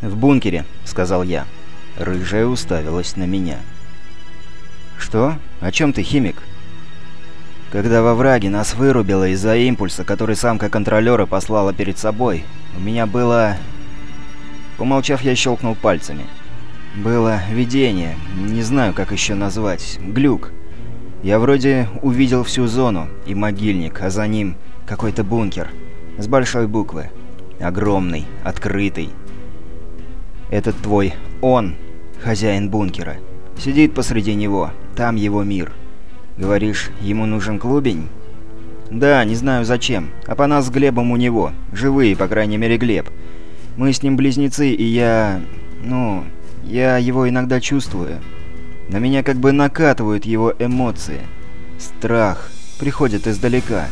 «В бункере», — сказал я. Рыжая уставилась на меня. «Что? О чем ты, химик?» «Когда во враге нас вырубило из-за импульса, который самка контролера послала перед собой, у меня было...» Помолчав, я щелкнул пальцами. «Было видение, не знаю, как еще назвать, глюк. Я вроде увидел всю зону и могильник, а за ним какой-то бункер. С большой буквы. Огромный, открытый. Этот твой «он» — хозяин бункера. Сидит посреди него, там его мир. Говоришь, ему нужен клубень? Да, не знаю зачем. А по нас с Глебом у него. Живые, по крайней мере, Глеб. Мы с ним близнецы, и я... Ну, я его иногда чувствую. На меня как бы накатывают его эмоции. Страх. Приходит издалека.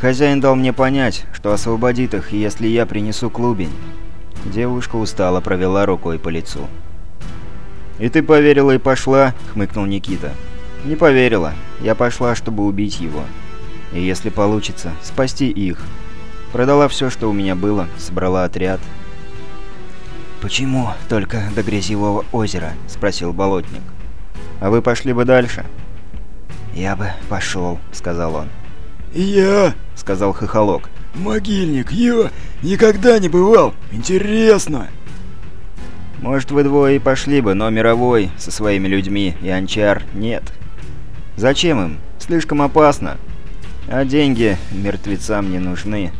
Хозяин дал мне понять, что освободит их, если я принесу клубень. Девушка устало провела рукой по лицу. «И ты поверила и пошла?» — хмыкнул Никита. «Не поверила. Я пошла, чтобы убить его. И если получится, спасти их. Продала все, что у меня было, собрала отряд». «Почему только до Грязевого озера?» — спросил Болотник. «А вы пошли бы дальше?» «Я бы пошел», — сказал он. «Я», — сказал Хохолок. «Могильник, я никогда не бывал. Интересно». «Может, вы двое и пошли бы, но мировой, со своими людьми, и Анчар нет. Зачем им? Слишком опасно. А деньги мертвецам не нужны.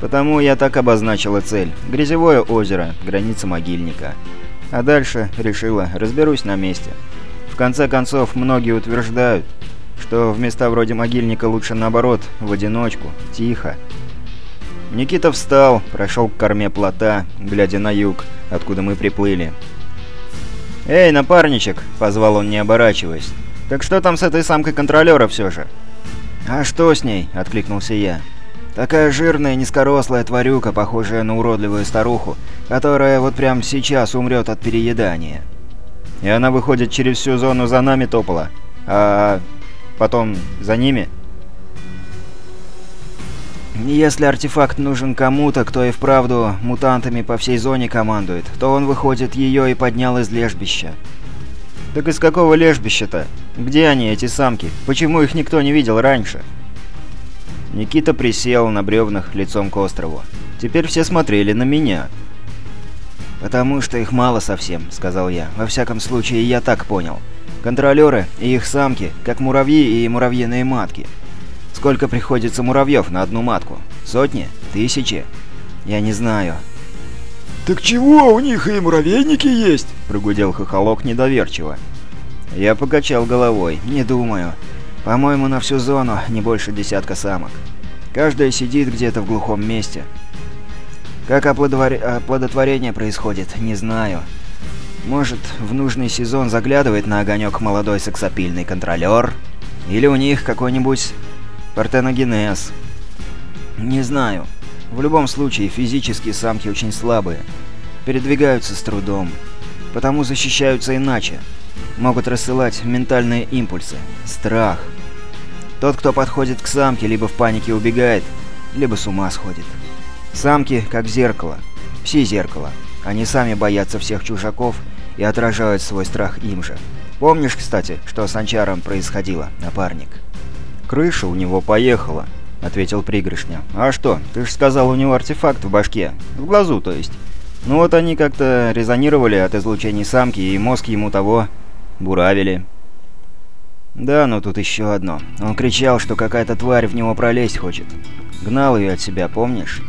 Потому я так обозначила цель. Грязевое озеро, граница могильника. А дальше решила, разберусь на месте. В конце концов, многие утверждают, что в места вроде могильника лучше наоборот, в одиночку, тихо. Никита встал, прошел к корме плота, глядя на юг, откуда мы приплыли. «Эй, напарничек!» — позвал он, не оборачиваясь. «Так что там с этой самкой контролера все же?» «А что с ней?» — откликнулся я. «Такая жирная, низкорослая тварюка, похожая на уродливую старуху, которая вот прямо сейчас умрет от переедания». «И она выходит через всю зону за нами топала, а потом за ними?» Если артефакт нужен кому-то, кто и вправду мутантами по всей зоне командует, то он, выходит, ее и поднял из лежбища. Так из какого лежбища-то? Где они, эти самки? Почему их никто не видел раньше? Никита присел на бревнах лицом к острову. Теперь все смотрели на меня. «Потому что их мало совсем», — сказал я. «Во всяком случае, я так понял. Контролеры и их самки, как муравьи и муравьиные матки. Сколько приходится муравьев на одну матку? Сотни? Тысячи? Я не знаю. «Так чего, у них и муравейники есть?» – прогудел хохолок недоверчиво. Я покачал головой. «Не думаю. По-моему, на всю зону не больше десятка самок. Каждая сидит где-то в глухом месте. Как оплодотвор... оплодотворение происходит, не знаю. Может, в нужный сезон заглядывает на огонек молодой сексапильный контролер? Или у них какой-нибудь Партеногенез. Не знаю. В любом случае, физически самки очень слабые. Передвигаются с трудом. Потому защищаются иначе. Могут рассылать ментальные импульсы. Страх. Тот, кто подходит к самке, либо в панике убегает, либо с ума сходит. Самки как зеркало. Пси-зеркало. Они сами боятся всех чужаков и отражают свой страх им же. Помнишь, кстати, что с Анчаром происходило, напарник? «Крыша у него поехала», — ответил Пригрышня. «А что, ты же сказал, у него артефакт в башке. В глазу, то есть. Ну вот они как-то резонировали от излучений самки, и мозг ему того буравили». «Да, но тут еще одно. Он кричал, что какая-то тварь в него пролезть хочет. Гнал ее от себя, помнишь?»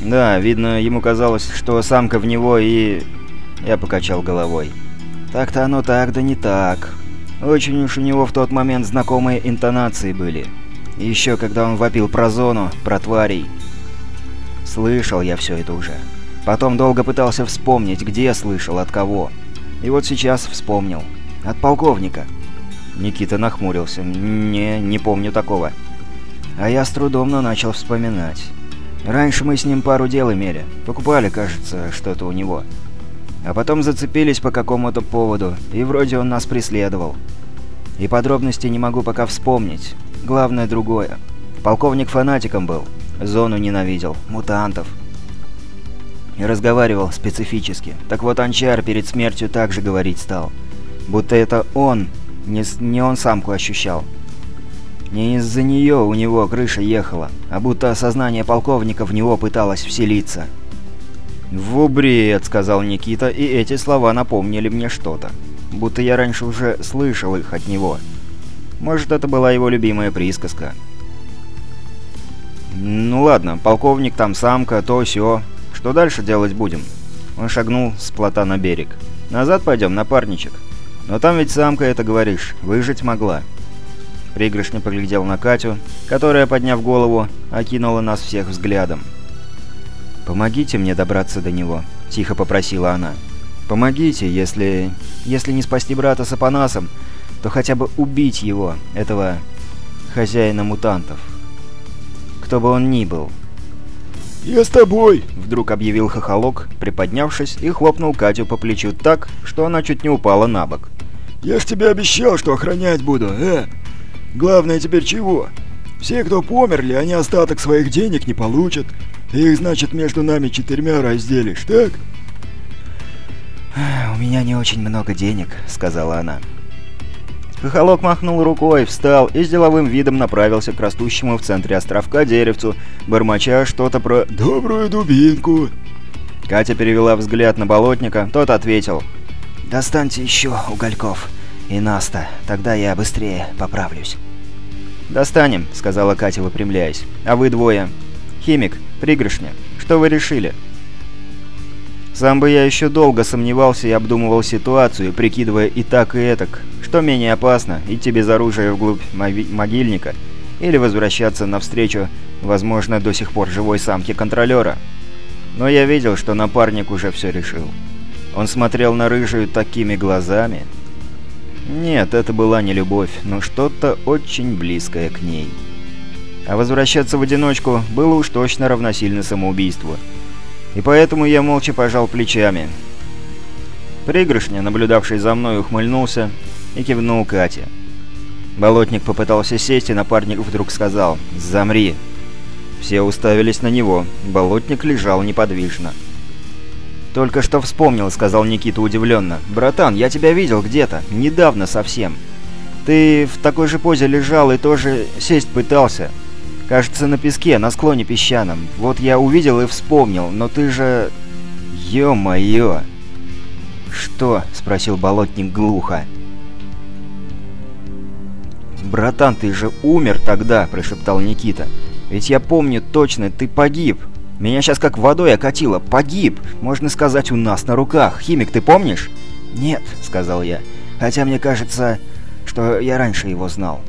«Да, видно, ему казалось, что самка в него и...» Я покачал головой. «Так-то оно так, да не так. Очень уж у него в тот момент знакомые интонации были. еще когда он вопил про зону, про тварей. Слышал я все это уже. Потом долго пытался вспомнить, где слышал, от кого. И вот сейчас вспомнил. От полковника. Никита нахмурился. «Не, не помню такого». А я с трудом, но начал вспоминать. Раньше мы с ним пару дел имели. Покупали, кажется, что-то у него. А потом зацепились по какому-то поводу, и вроде он нас преследовал. И подробностей не могу пока вспомнить. Главное другое. Полковник фанатиком был. Зону ненавидел. Мутантов. и разговаривал специфически. Так вот, Анчар перед смертью также говорить стал. Будто это он, не, не он самку ощущал. Не из-за нее у него крыша ехала, а будто сознание полковника в него пыталось вселиться. «В бред», — сказал Никита, и эти слова напомнили мне что-то. Будто я раньше уже слышал их от него. Может, это была его любимая присказка. «Ну ладно, полковник там самка, то все. Что дальше делать будем?» Он шагнул с плота на берег. «Назад пойдем, напарничек. Но там ведь самка это говоришь, выжить могла». Пригоршня поглядел на Катю, которая, подняв голову, окинула нас всех взглядом. «Помогите мне добраться до него», — тихо попросила она. «Помогите, если... если не спасти брата с Апанасом, то хотя бы убить его, этого... хозяина мутантов. Кто бы он ни был». «Я с тобой!» — вдруг объявил Хохолок, приподнявшись и хлопнул Катю по плечу так, что она чуть не упала на бок. «Я ж тебе обещал, что охранять буду, э? Главное теперь чего? Все, кто померли, они остаток своих денег не получат. Их, значит, между нами четырьмя разделишь, так? «У меня не очень много денег», — сказала она. Хохолок махнул рукой, встал и с деловым видом направился к растущему в центре островка деревцу, бормоча что-то про «добрую дубинку». Катя перевела взгляд на болотника, тот ответил «Достаньте еще угольков и Наста, тогда я быстрее поправлюсь». «Достанем», — сказала Катя, выпрямляясь. «А вы двое. Химик, пригоршня. Что вы решили?» Сам бы я еще долго сомневался и обдумывал ситуацию, прикидывая и так, и этак, что менее опасно, идти без оружия вглубь могильника или возвращаться навстречу, возможно, до сих пор живой самке контролера. Но я видел, что напарник уже все решил. Он смотрел на рыжую такими глазами. Нет, это была не любовь, но что-то очень близкое к ней. А возвращаться в одиночку было уж точно равносильно самоубийству. И поэтому я молча пожал плечами. Пригоршня, наблюдавший за мной, ухмыльнулся и кивнул Кате. Болотник попытался сесть, и напарник вдруг сказал «Замри». Все уставились на него. Болотник лежал неподвижно. «Только что вспомнил», — сказал Никита удивленно. «Братан, я тебя видел где-то. Недавно совсем. Ты в такой же позе лежал и тоже сесть пытался. Кажется, на песке, на склоне песчаном. Вот я увидел и вспомнил, но ты же... Ё-моё!» «Что?» — спросил болотник глухо. «Братан, ты же умер тогда!» — прошептал Никита. «Ведь я помню точно, ты погиб. Меня сейчас как водой окатило. Погиб! Можно сказать, у нас на руках. Химик, ты помнишь?» «Нет», — сказал я. «Хотя мне кажется, что я раньше его знал».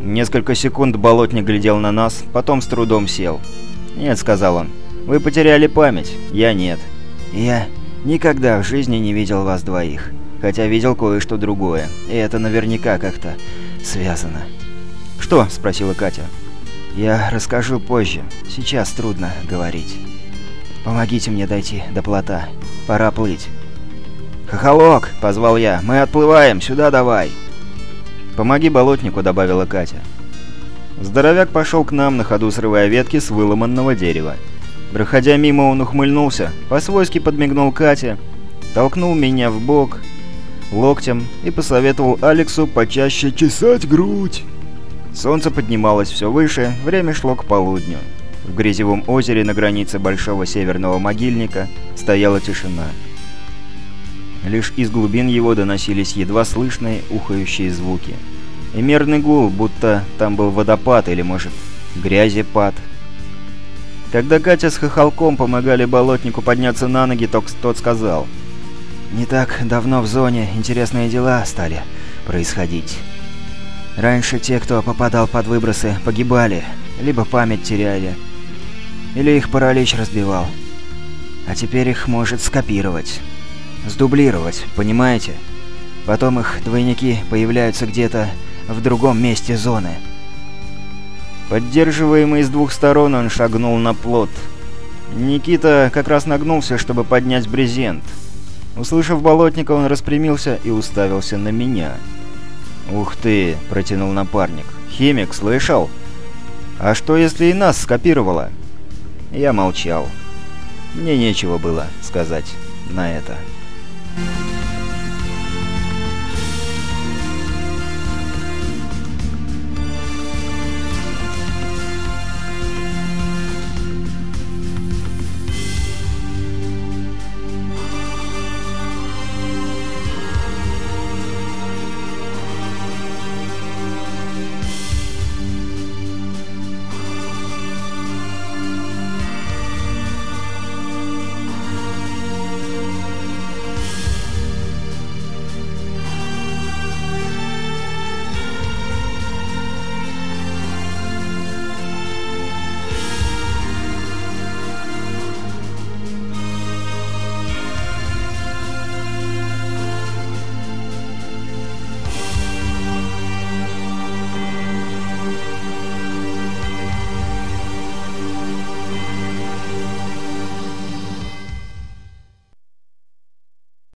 Несколько секунд болотник глядел на нас, потом с трудом сел. «Нет», — сказал он, — «вы потеряли память, я нет». «Я никогда в жизни не видел вас двоих, хотя видел кое-что другое, и это наверняка как-то связано». «Что?» — спросила Катя. «Я расскажу позже, сейчас трудно говорить. Помогите мне дойти до плота, пора плыть». «Хохолок!» — позвал я. «Мы отплываем, сюда давай!» «Помоги болотнику», — добавила Катя. Здоровяк пошел к нам, на ходу срывая ветки с выломанного дерева. Проходя мимо, он ухмыльнулся, по-свойски подмигнул Кате, толкнул меня в бок локтем и посоветовал Алексу почаще чесать грудь. Солнце поднималось все выше, время шло к полудню. В грязевом озере на границе Большого Северного Могильника стояла тишина. Лишь из глубин его доносились едва слышные ухающие звуки. И мерный гул, будто там был водопад или, может, грязепад. Когда Катя с Хохолком помогали болотнику подняться на ноги, тот, сказал. «Не так давно в зоне интересные дела стали происходить. Раньше те, кто попадал под выбросы, погибали, либо память теряли, или их паралич разбивал. А теперь их может скопировать». Сдублировать, понимаете? Потом их двойники появляются где-то в другом месте зоны. Поддерживаемый с двух сторон, он шагнул на плот. Никита как раз нагнулся, чтобы поднять брезент. Услышав болотника, он распрямился и уставился на меня. «Ух ты!» – протянул напарник. «Химик, слышал? А что, если и нас скопировало?» Я молчал. Мне нечего было сказать на это. Thank you.